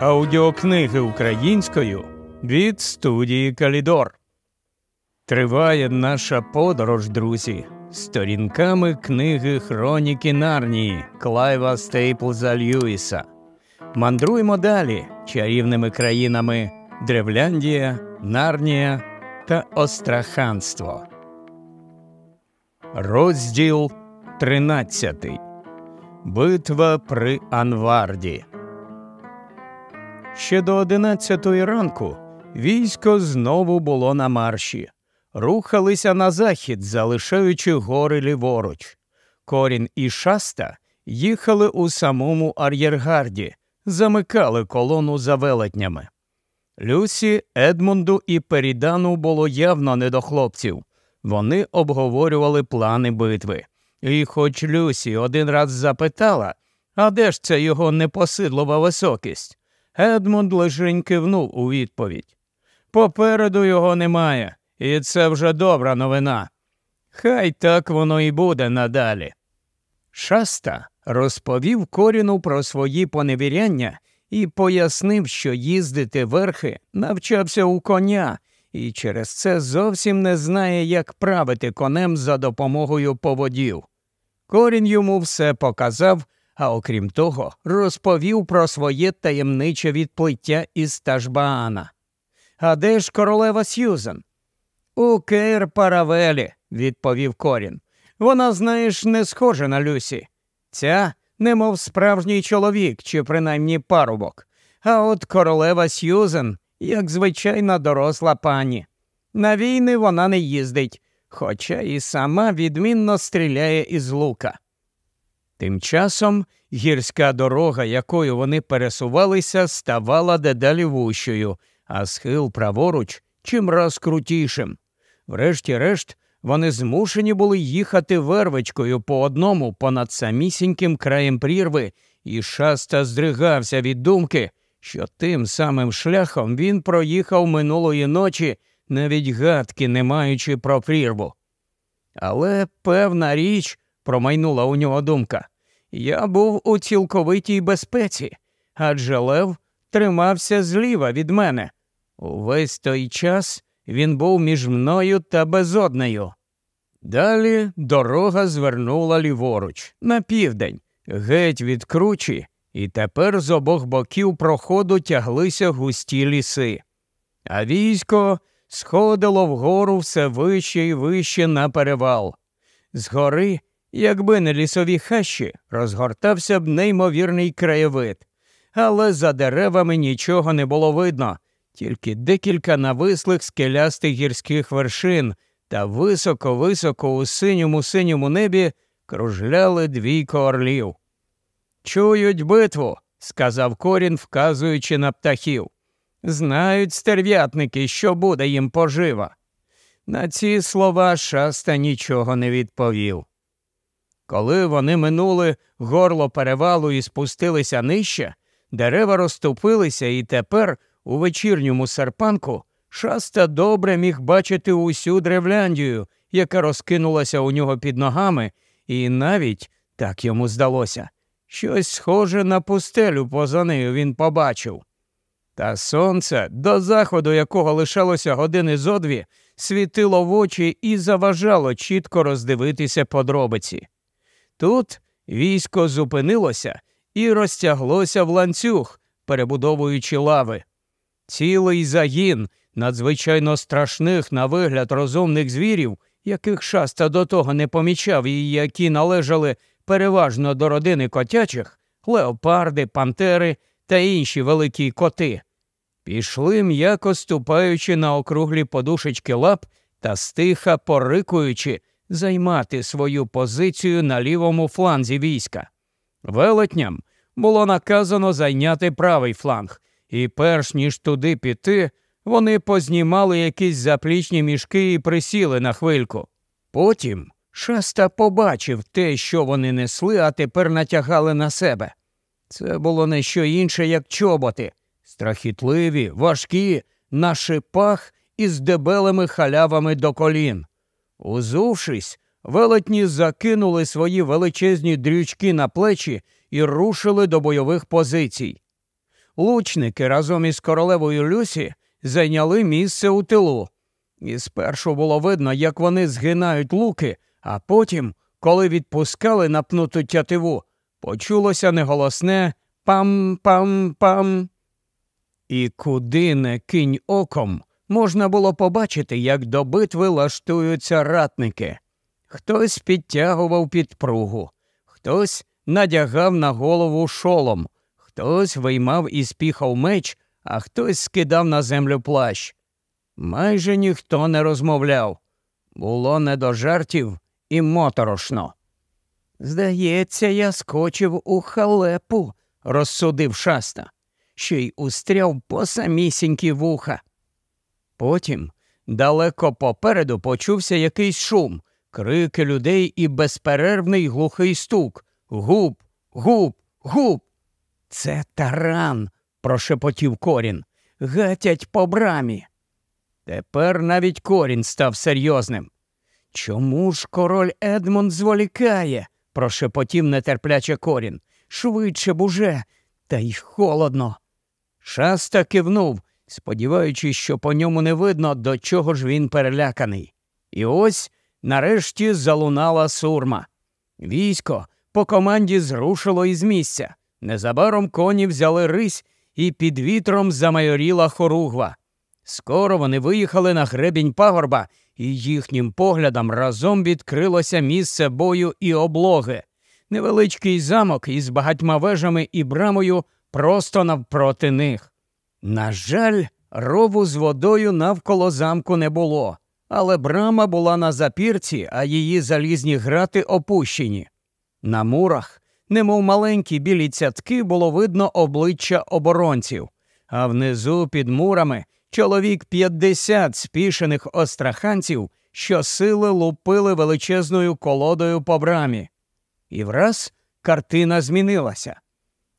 Аудіокниги українською від студії Калідор. Триває наша подорож, друзі, сторінками книги Хроніки Нарнії Клайва Стейплза Льюіса. Мандруємо далі чарівними країнами Древляндія, Нарнія та Остраханство. Розділ 13. Битва при Анварді. Ще до одинадцятої ранку військо знову було на марші, рухалися на захід, залишаючи гори ліворуч. Корін і шаста їхали у самому ар'єргарді, замикали колону за велетнями. Люсі, Едмунду і Перідану було явно не до хлопців. Вони обговорювали плани битви. І хоч Люсі один раз запитала, а де ж це його непосидлова високість? Едмунд лишень кивнув у відповідь. Попереду його немає, і це вже добра новина. Хай так воно і буде надалі. Шаста розповів коріну про свої поневіряння і пояснив, що їздити верхи навчався у коня, і через це зовсім не знає, як правити конем за допомогою поводів. Корін йому все показав, а окрім того, розповів про своє таємниче відплиття із Ташбаана. А де ж королева Сьюзен? У Кейр Паравелі, відповів Корін. Вона, знаєш, не схожа на Люсі. Ця, немов справжній чоловік чи принаймні парубок. А от королева Сьюзен, як звичайна доросла пані. На війни вона не їздить, хоча і сама відмінно стріляє із лука. Тим часом гірська дорога, якою вони пересувалися, ставала дедалі вущою, а схил праворуч чимраз крутішим. Врешті-решт, вони змушені були їхати вервичкою по одному понад самісіньким краєм прірви, і шаста здригався від думки, що тим самим шляхом він проїхав минулої ночі, навіть гадки не маючи про прірву. Але певна річ, промайнула у нього думка, я був у цілковитій безпеці, адже Лев тримався зліва від мене. Увесь той час він був між мною та безоднею. Далі дорога звернула ліворуч, на південь, геть від кручі, і тепер з обох боків проходу тяглися густі ліси. А військо сходило вгору все вище і вище на перевал. Згори, якби не лісові хащі, розгортався б неймовірний краєвид, але за деревами нічого не було видно, тільки декілька навислих скелястих гірських вершин та високо-високо у синьому синьому небі кружляли двійко орлів. Чують битву, сказав корін, вказуючи на птахів. Знають стерв'ятники, що буде їм пожива. На ці слова шаста нічого не відповів. Коли вони минули горло перевалу і спустилися нижче, дерева розступилися, і тепер, у вечірньому серпанку, шаста добре міг бачити усю древляндію, яка розкинулася у нього під ногами, і навіть, так йому здалося, щось схоже на пустелю поза нею він побачив. Та сонце, до заходу якого лишалося години зо дві, світило в очі і заважало чітко роздивитися подробиці. Тут військо зупинилося і розтяглося в ланцюг, перебудовуючи лави. Цілий загін надзвичайно страшних на вигляд розумних звірів, яких шаста до того не помічав і які належали переважно до родини котячих, леопарди, пантери та інші великі коти. Пішли м'яко ступаючи на округлі подушечки лап та стиха порикуючи, займати свою позицію на лівому фланзі війська. Велетням було наказано зайняти правий фланг, і перш ніж туди піти, вони познімали якісь заплічні мішки і присіли на хвильку. Потім шаста побачив те, що вони несли, а тепер натягали на себе. Це було не що інше, як чоботи, страхітливі, важкі, на шипах із дебелими халявами до колін. Узувшись, велетні закинули свої величезні дрючки на плечі і рушили до бойових позицій. лучники разом із королевою Люсі зайняли місце у тилу. І спершу було видно, як вони згинають луки, а потім, коли відпускали напнуту тятиву, почулося неголосне пам-пам-пам. І куди не кинь оком, можна було побачити, як до битви лаштуються ратники. Хтось підтягував підпругу, хтось надягав на голову шолом, хтось виймав і спіхав меч, а хтось скидав на землю плащ. Майже ніхто не розмовляв. Було не до жартів і моторошно. Здається, я скочив у халепу, розсудив шаста, що й устряв по самісінькі вуха. Потім далеко попереду почувся якийсь шум, крики людей і безперервний глухий стук. Губ, губ, губ. Це таран, прошепотів корін. Гатять по брамі. Тепер навіть корінь став серйозним. Чому ж король Едмонд зволікає? прошепотів нетерпляче корін. Швидше б уже, та й холодно. Шаста кивнув, сподіваючись, що по ньому не видно, до чого ж він переляканий. І ось нарешті залунала сурма. Військо по команді зрушило із місця. Незабаром коні взяли рись і під вітром замайоріла хоругва. Скоро вони виїхали на гребінь пагорба, і їхнім поглядом разом відкрилося місце бою і облоги. Невеличкий замок із багатьма вежами і брамою просто навпроти них. На жаль, рову з водою навколо замку не було, але брама була на запірці, а її залізні грати опущені. На мурах, немов маленькі білі цятки, було видно обличчя оборонців, а внизу під мурами чоловік 50 спішених остраханців, що сили лупили величезною колодою по брамі. І враз картина змінилася.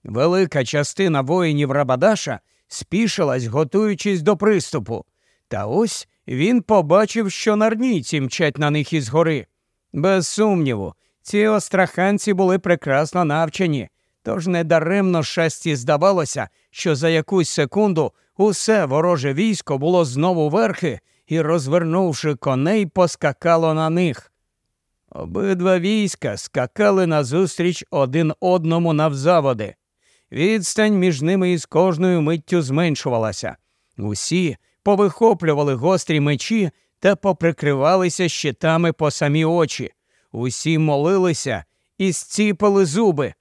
Велика частина воїнів Рабадаша спішилась, готуючись до приступу. Та ось він побачив, що нарнійці мчать на них із гори. Без сумніву, ці остраханці були прекрасно навчені, тож недаремно шесті здавалося, що за якусь секунду усе вороже військо було знову верхи і, розвернувши коней, поскакало на них. Обидва війська скакали назустріч один одному навзаводи. Відстань між ними із кожною миттю зменшувалася. Усі повихоплювали гострі мечі та поприкривалися щитами по самі очі. Усі молилися і зціпали зуби.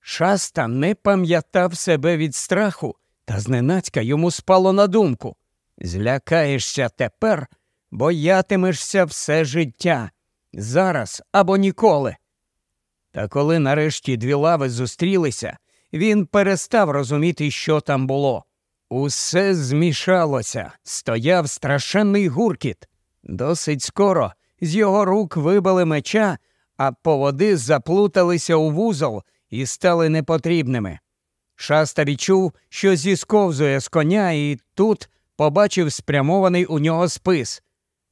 Шаста не пам'ятав себе від страху, та зненацька йому спало на думку. Злякаєшся тепер, боятимешся все життя, зараз або ніколи. Та коли нарешті дві лави зустрілися, він перестав розуміти, що там було. Усе змішалося, стояв страшенний гуркіт. Досить скоро з його рук вибили меча, а поводи заплуталися у вузол і стали непотрібними. Шаста відчув, що зісковзує з коня, і тут побачив спрямований у нього спис.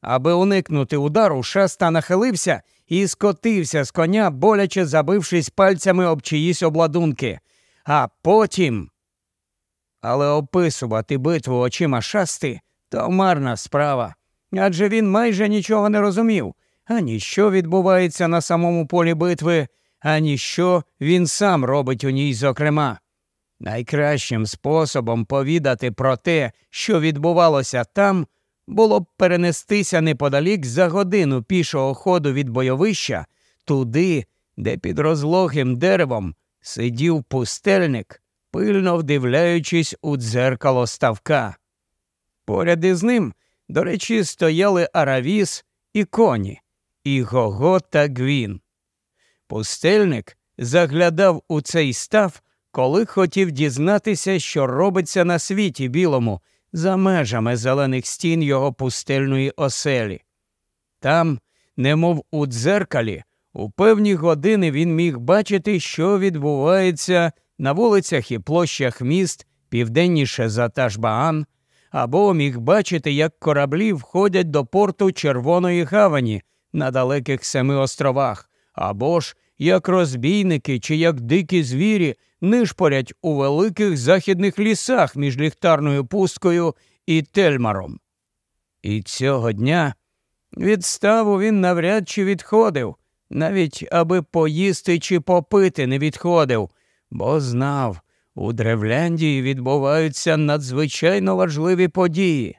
Аби уникнути удару, шаста нахилився і скотився з коня, боляче забившись пальцями об чиїсь обладунки. А потім. Але описувати битву очима шасти то марна справа. Адже він майже нічого не розумів, ані що відбувається на самому полі битви, ані що він сам робить у ній, зокрема. Найкращим способом повідати про те, що відбувалося там, було б перенестися неподалік за годину пішого ходу від бойовища туди, де під розлогим деревом сидів пустельник, пильно вдивляючись у дзеркало ставка. Поряд із ним, до речі, стояли Аравіс і коні, і Гого та Гвін. Пустельник заглядав у цей став коли хотів дізнатися, що робиться на світі білому, за межами зелених стін його пустельної оселі. Там, немов у дзеркалі, у певні години він міг бачити, що відбувається на вулицях і площах міст південніше за Ташбаан, або міг бачити, як кораблі входять до порту Червоної гавані на далеких семи островах, або ж як розбійники чи як дикі звірі нишпорять у великих західних лісах між ліхтарною пусткою і тельмаром. І цього дня від ставу він навряд чи відходив, навіть аби поїсти чи попити не відходив, бо знав, у Древляндії відбуваються надзвичайно важливі події.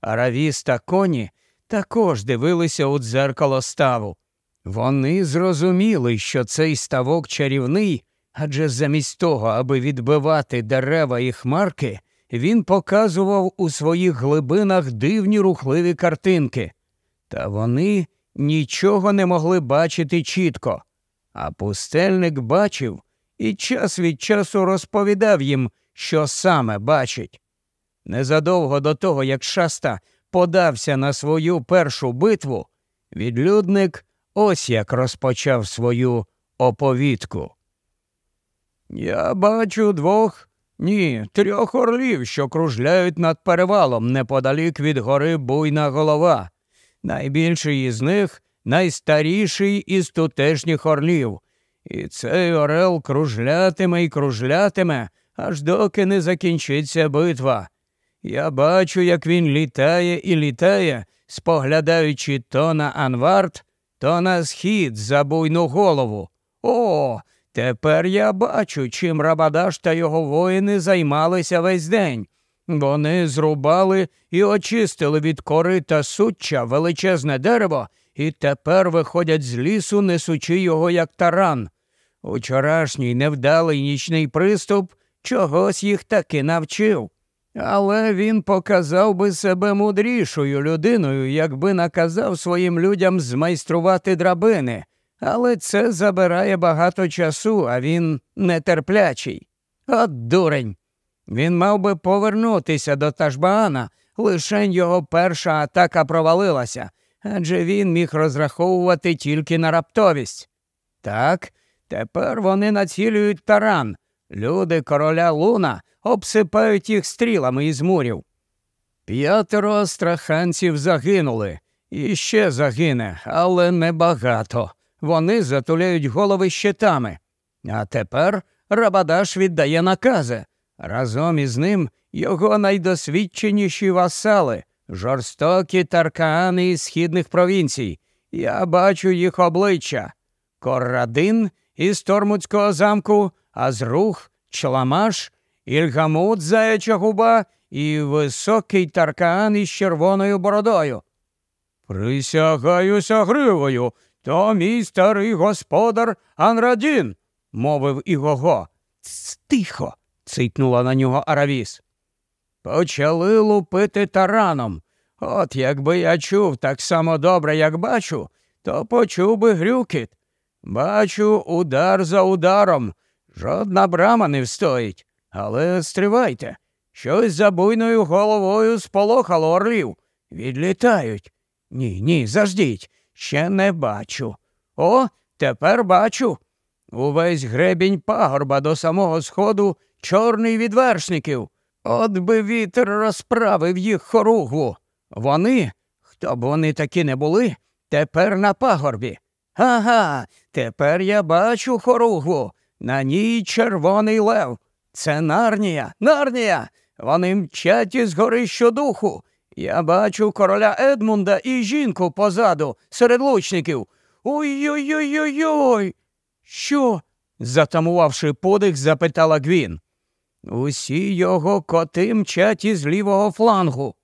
Аравіс та коні також дивилися у дзеркало ставу. Вони зрозуміли, що цей ставок чарівний, адже замість того, аби відбивати дерева і хмарки, він показував у своїх глибинах дивні рухливі картинки. Та вони нічого не могли бачити чітко, а пустельник бачив і час від часу розповідав їм, що саме бачить. Незадовго до того, як шаста подався на свою першу битву, відлюдник ось як розпочав свою оповідку. Я бачу двох, ні, трьох орлів, що кружляють над перевалом неподалік від гори буйна голова. Найбільший із них найстаріший із тутешніх орлів. І цей орел кружлятиме і кружлятиме, аж доки не закінчиться битва. Я бачу, як він літає і літає, споглядаючи то на Анвард, то на схід за буйну голову. О, тепер я бачу, чим Рабадаш та його воїни займалися весь день. Вони зрубали і очистили від кори та суччя величезне дерево і тепер виходять з лісу, несучи його як таран. Учорашній невдалий нічний приступ чогось їх таки навчив. Але він показав би себе мудрішою людиною, якби наказав своїм людям змайструвати драбини, але це забирає багато часу, а він нетерплячий. От дурень. Він мав би повернутися до Ташбаана, лишень його перша атака провалилася, адже він міг розраховувати тільки на раптовість. Так, тепер вони націлюють таран. Люди короля Луна обсипають їх стрілами із мурів. П'ятеро астраханців загинули, і ще загине, але небагато. Вони затуляють голови щитами. А тепер Рабадаш віддає накази. Разом із ним його найдосвідченіші васали, жорстокі таркаани із східних провінцій. Я бачу їх обличчя. Коррадин із Тормуцького замку, Азрух, Чламаш, Ільгамут Заяча губа і високий таркаан із червоною бородою. Присягаюся гривою, то мій старий господар Анрадін, мовив Ігого. Тихо. Цитнула на нього Аравіс. Почали лупити тараном. От якби я чув так само добре, як бачу, то почув би грюкіт. Бачу удар за ударом. Жодна брама не встоїть. Але стривайте, щось за буйною головою сполохало орлів. Відлітають. Ні, ні, заждіть. Ще не бачу. О, тепер бачу. Увесь гребінь пагорба до самого сходу чорний від вершників. От би вітер розправив їх хоругву. Вони, хто б вони такі не були, тепер на пагорбі. Ага, тепер я бачу хоругву. На ній червоний лев. Це нарнія, нарнія. Вони мчать із гори щодуху. Я бачу короля Едмунда і жінку позаду, серед лучників. Ой-ой-ой. ой Що? затамувавши подих, запитала Гвін. Усі його коти мчать із лівого флангу.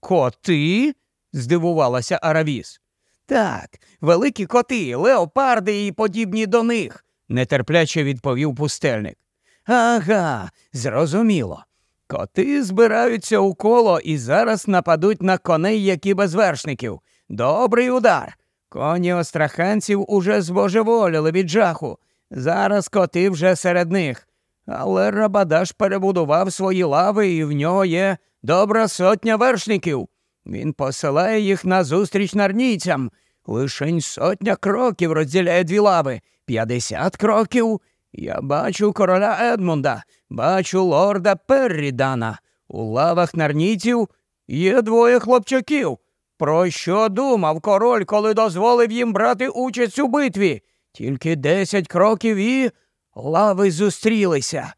Коти? здивувалася Аравіс. Так, великі коти, леопарди і подібні до них, нетерпляче відповів пустельник. Ага, зрозуміло. Коти збираються у коло і зараз нападуть на коней, які без вершників. Добрий удар. Коні остраханців уже збожеволіли від жаху. Зараз коти вже серед них. Але Рабадаш перебудував свої лави, і в нього є добра сотня вершників. Він посилає їх назустріч нарнійцям. Лишень сотня кроків розділяє дві лави, п'ятдесят кроків. Я бачу короля Едмунда, бачу лорда Перрідана. У лавах нарнійців є двоє хлопчаків. Про що думав король, коли дозволив їм брати участь у битві? Тільки десять кроків і лави зустрілися.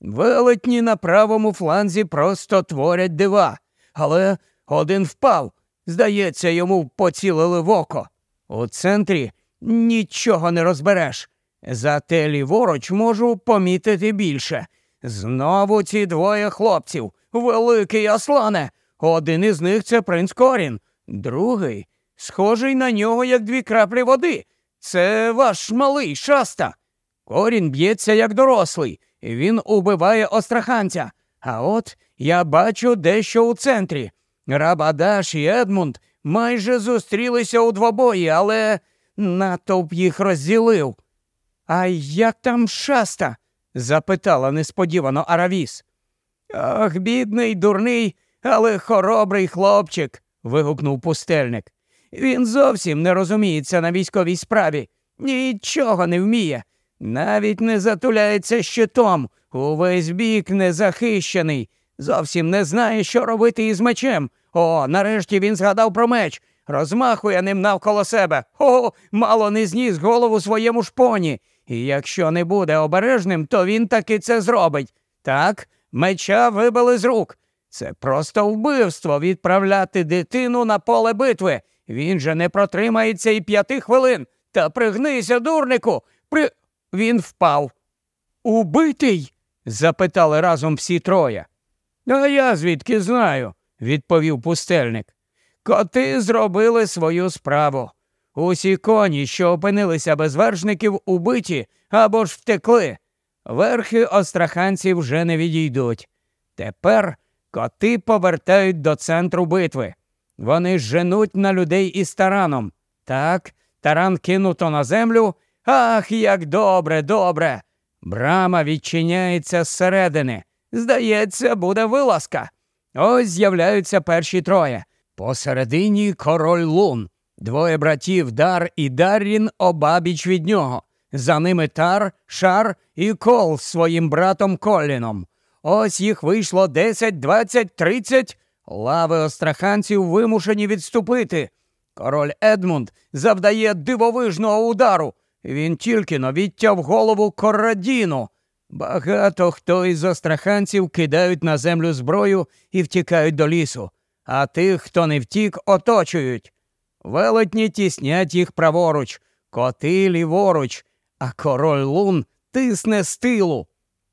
Велетні на правому фланзі просто творять дива, але один впав. Здається, йому поцілили в око. У центрі нічого не розбереш. Зате ліворуч можу помітити більше. Знову ці двоє хлопців, великий Аслане. Один із них це принц Корін, другий схожий на нього, як дві краплі води. Це ваш малий шаста. Корін б'ється як дорослий, і він убиває остраханця. А от я бачу дещо у центрі. Рабадаш і Едмунд майже зустрілися у двобої, але натовп їх розділив. А як там шаста? запитала несподівано Аравіс. Ах, бідний, дурний, але хоробрий хлопчик. вигукнув пустельник. Він зовсім не розуміється на військовій справі, нічого не вміє, навіть не затуляється щитом, увесь бік незахищений, зовсім не знає, що робити із мечем. О, нарешті він згадав про меч, розмахує ним навколо себе. О, мало не зніс голову своєму шпоні. І якщо не буде обережним, то він таки це зробить. Так, меча вибили з рук. Це просто вбивство відправляти дитину на поле битви. Він же не протримається і п'яти хвилин. Та пригнися, дурнику. При... Він впав. Убитий? запитали разом всі троє. А я звідки знаю, відповів пустельник. Коти зробили свою справу. Усі коні, що опинилися без вершників, убиті або ж втекли. Верхи остраханців вже не відійдуть. Тепер коти повертають до центру битви. Вони женуть на людей із тараном. Так, таран кинуто на землю. Ах, як добре, добре. Брама відчиняється зсередини. Здається, буде вилазка. Ось з'являються перші троє. Посередині король лун. Двоє братів Дар і Даррін обабіч від нього. За ними тар, шар і кол з своїм братом Коліном. Ось їх вийшло десять, двадцять, тридцять. Лави остраханців вимушені відступити. Король Едмунд завдає дивовижного удару. Він тільки но відтяв голову Коррадіну. Багато хто із остраханців кидають на землю зброю і втікають до лісу, а тих, хто не втік, оточують. Велетні тіснять їх праворуч, коти ліворуч, а король лун тисне з тилу.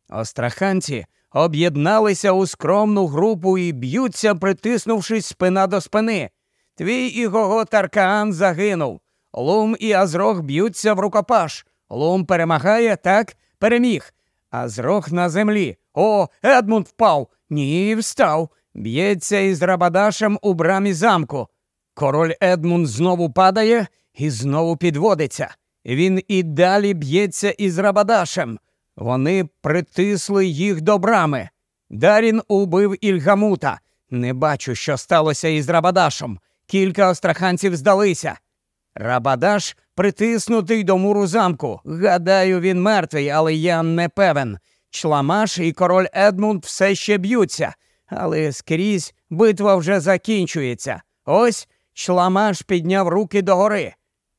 Остраханці об'єдналися у скромну групу і б'ються, притиснувшись спина до спини. Твій і Гого Таркаан загинув. Лум і Азрох б'ються в рукопаш. Лум перемагає, так, переміг. Азрох на землі. О, Едмунд впав. Ні, встав. Б'ється із Рабадашем у брамі замку. Король Едмунд знову падає і знову підводиться. Він і далі б'ється із Рабадашем. Вони притисли їх до брами. Дарін убив Ільгамута. Не бачу, що сталося із Рабадашем. Кілька остраханців здалися. Рабадаш притиснутий до муру замку. Гадаю, він мертвий, але я не певен. Чламаш і король Едмунд все ще б'ються, але скрізь битва вже закінчується. Ось чламаш підняв руки догори.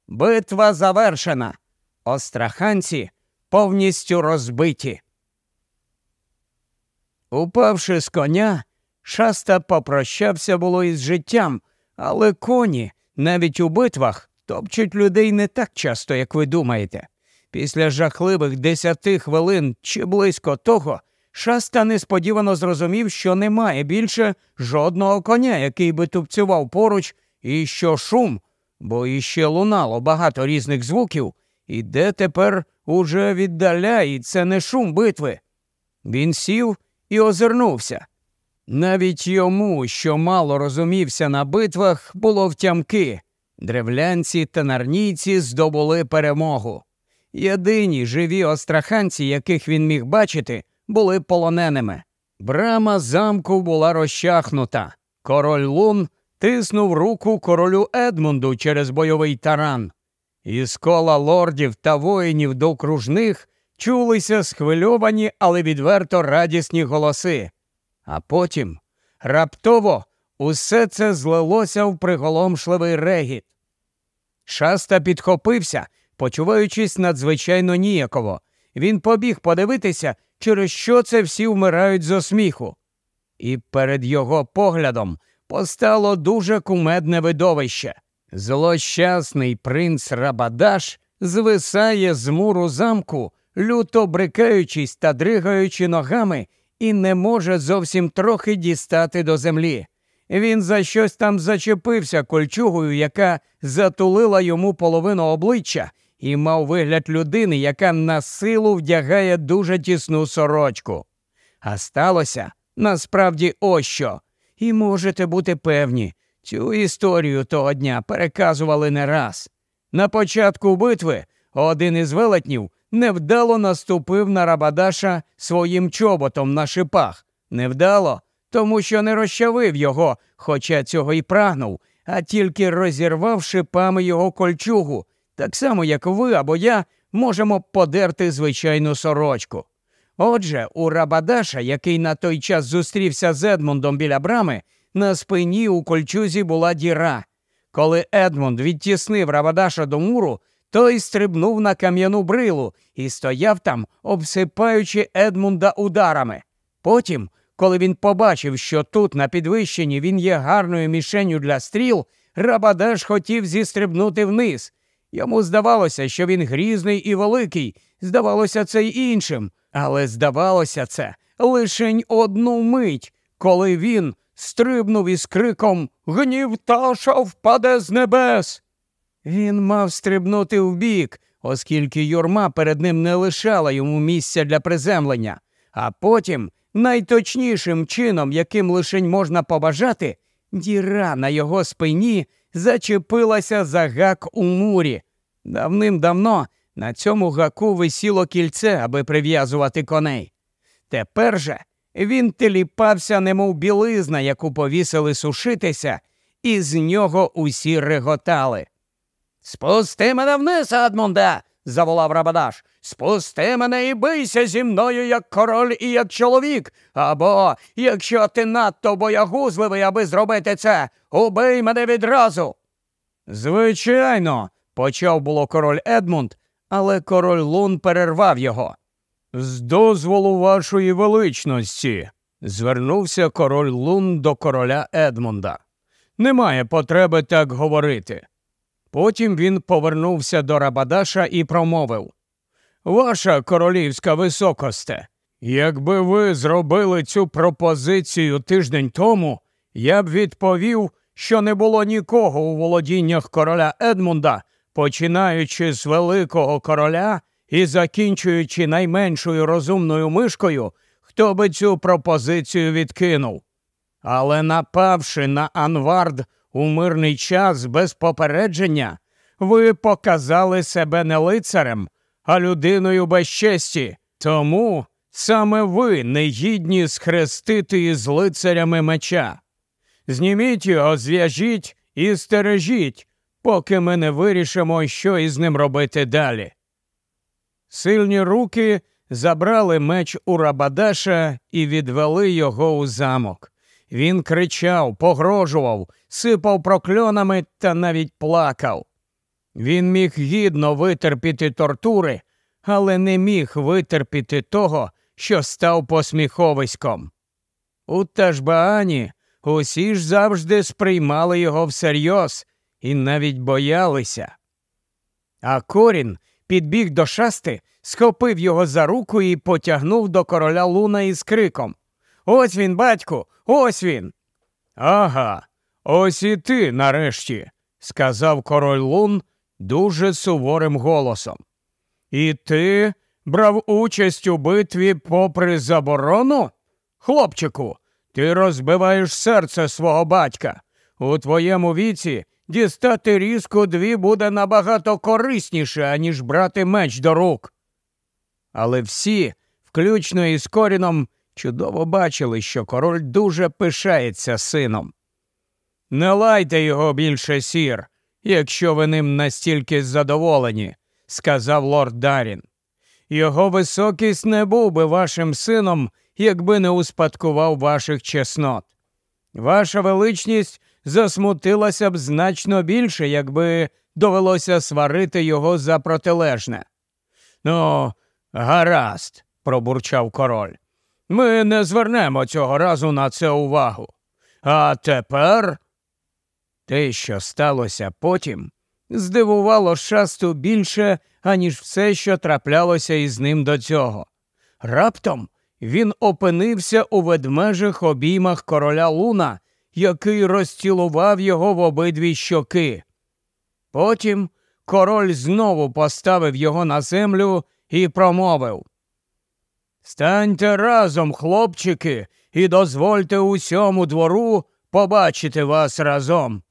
Битва завершена. Остраханці повністю розбиті. Упавши з коня, шаста попрощався було із життям, але коні, навіть у битвах, топчуть людей не так часто, як ви думаєте. Після жахливих десяти хвилин чи близько того, шаста несподівано зрозумів, що немає більше жодного коня, який би тупцював поруч, і що шум, бо іще лунало багато різних звуків, іде тепер уже віддаляє, і це не шум битви. Він сів і озирнувся. Навіть йому, що мало розумівся на битвах, було втямки. Древлянці та нарнійці здобули перемогу. Єдині живі остраханці, яких він міг бачити, були полоненими. Брама замку була розчахнута. Король Лун тиснув руку королю Едмунду через бойовий таран. Із кола лордів та воїнів до кружних чулися схвильовані, але відверто радісні голоси. А потім раптово усе це злилося в приголомшливий регіт. Шаста підхопився, почуваючись надзвичайно ніяково. Він побіг подивитися, через що це всі вмирають зо сміху. І перед його поглядом постало дуже кумедне видовище. Злощасний принц Рабадаш звисає з муру замку, люто брикаючись та дригаючи ногами, і не може зовсім трохи дістати до землі. Він за щось там зачепився кольчугою, яка затулила йому половину обличчя, і мав вигляд людини, яка на силу вдягає дуже тісну сорочку. А сталося насправді ось що. І можете бути певні, цю історію того дня переказували не раз. На початку битви один із велетнів невдало наступив на Рабадаша своїм чоботом на шипах. Невдало, тому що не розчавив його, хоча цього й прагнув, а тільки розірвав шипами його кольчугу, так само, як ви або я можемо подерти звичайну сорочку. Отже, у Рабадаша, який на той час зустрівся з Едмундом біля брами, на спині у кольчузі була діра. Коли Едмунд відтіснив Рабадаша до муру, той стрибнув на кам'яну брилу і стояв там, обсипаючи Едмунда ударами. Потім, коли він побачив, що тут, на підвищенні, він є гарною мішенью для стріл, Рабадаш хотів зістрибнути вниз. Йому здавалося, що він грізний і великий, здавалося це й іншим, але здавалося це лишень одну мить, коли він стрибнув із криком Гнів таша впаде з небес. Він мав стрибнути вбік, оскільки юрма перед ним не лишала йому місця для приземлення, а потім, найточнішим чином, яким лишень можна побажати, діра на його спині зачепилася за гак у мурі. Давним-давно на цьому гаку висіло кільце, аби прив'язувати коней. Тепер же він теліпався, немов білизна, яку повісили сушитися, і з нього усі реготали. Спусти мене вниз, Адмунда, заволав Рабадаш. Спусти мене і бийся зі мною, як король і як чоловік. Або, якщо ти надто боягузливий, аби зробити це, убий мене відразу. Звичайно, почав було король Едмунд, але король Лун перервав його. З дозволу вашої величності, звернувся король Лун до короля Едмунда. Немає потреби так говорити. Потім він повернувся до Рабадаша і промовив Ваша королівська високосте, якби ви зробили цю пропозицію тиждень тому, я б відповів, що не було нікого у володіннях короля Едмунда, починаючи з великого короля і закінчуючи найменшою розумною мишкою, хто би цю пропозицію відкинув. Але напавши на Анвард у мирний час без попередження, ви показали себе не лицарем, а людиною без честі. Тому саме ви не гідні схрестити із лицарями меча. Зніміть його, зв'яжіть і стережіть, поки ми не вирішимо, що із ним робити далі. Сильні руки забрали меч у Рабадаша і відвели його у замок. Він кричав, погрожував, сипав прокльонами та навіть плакав. Він міг гідно витерпіти тортури, але не міг витерпіти того, що став посміховиськом. У Ташбаані усі ж завжди сприймали його всерйоз і навіть боялися. А корін підбіг до шасти, схопив його за руку і потягнув до короля луна із криком Ось він, батьку, ось він. Ага, ось і ти нарешті, сказав король Лун дуже суворим голосом. І ти брав участь у битві попри заборону? Хлопчику, ти розбиваєш серце свого батька. У твоєму віці дістати різку дві буде набагато корисніше, аніж брати меч до рук. Але всі, включно із коріном, чудово бачили, що король дуже пишається сином. Не лайте його більше сір, якщо ви ним настільки задоволені, сказав лорд Дарін. Його високість не був би вашим сином, якби не успадкував ваших чеснот. Ваша величність засмутилася б значно більше, якби довелося сварити його за протилежне. Ну, гаразд, пробурчав король. Ми не звернемо цього разу на це увагу. А тепер. Те, що сталося потім, здивувало шасту більше, аніж все, що траплялося із ним до цього. Раптом він опинився у ведмежих обіймах короля Луна, який розцілував його в обидві щоки. Потім король знову поставив його на землю і промовив Станьте разом, хлопчики, і дозвольте усьому двору побачити вас разом.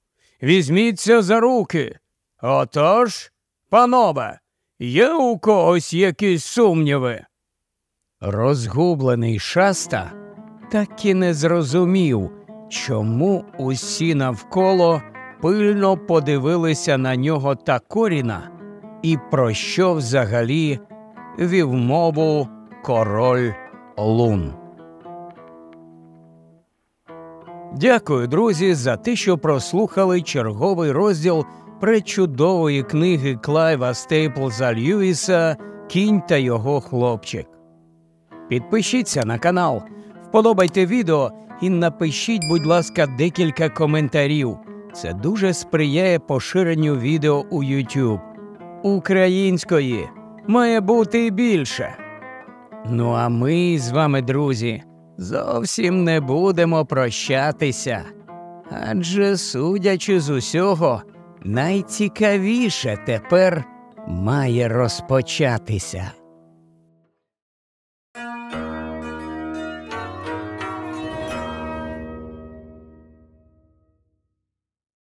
Візьміться за руки. Отож, панове, є у когось якісь сумніви? Розгублений шаста так і не зрозумів, чому усі навколо пильно подивилися на нього та коріна, і про що взагалі вів мову король Лун. Дякую, друзі, за те, що прослухали черговий розділ пречудової книги Клайва Стейплза Льюіса Кінь та його хлопчик. Підпишіться на канал, вподобайте відео і напишіть, будь ласка, декілька коментарів. Це дуже сприяє поширенню відео у YouTube. Української має бути більше. Ну а ми з вами, друзі, зовсім не будемо прощатися. Адже, судячи з усього, найцікавіше тепер має розпочатися.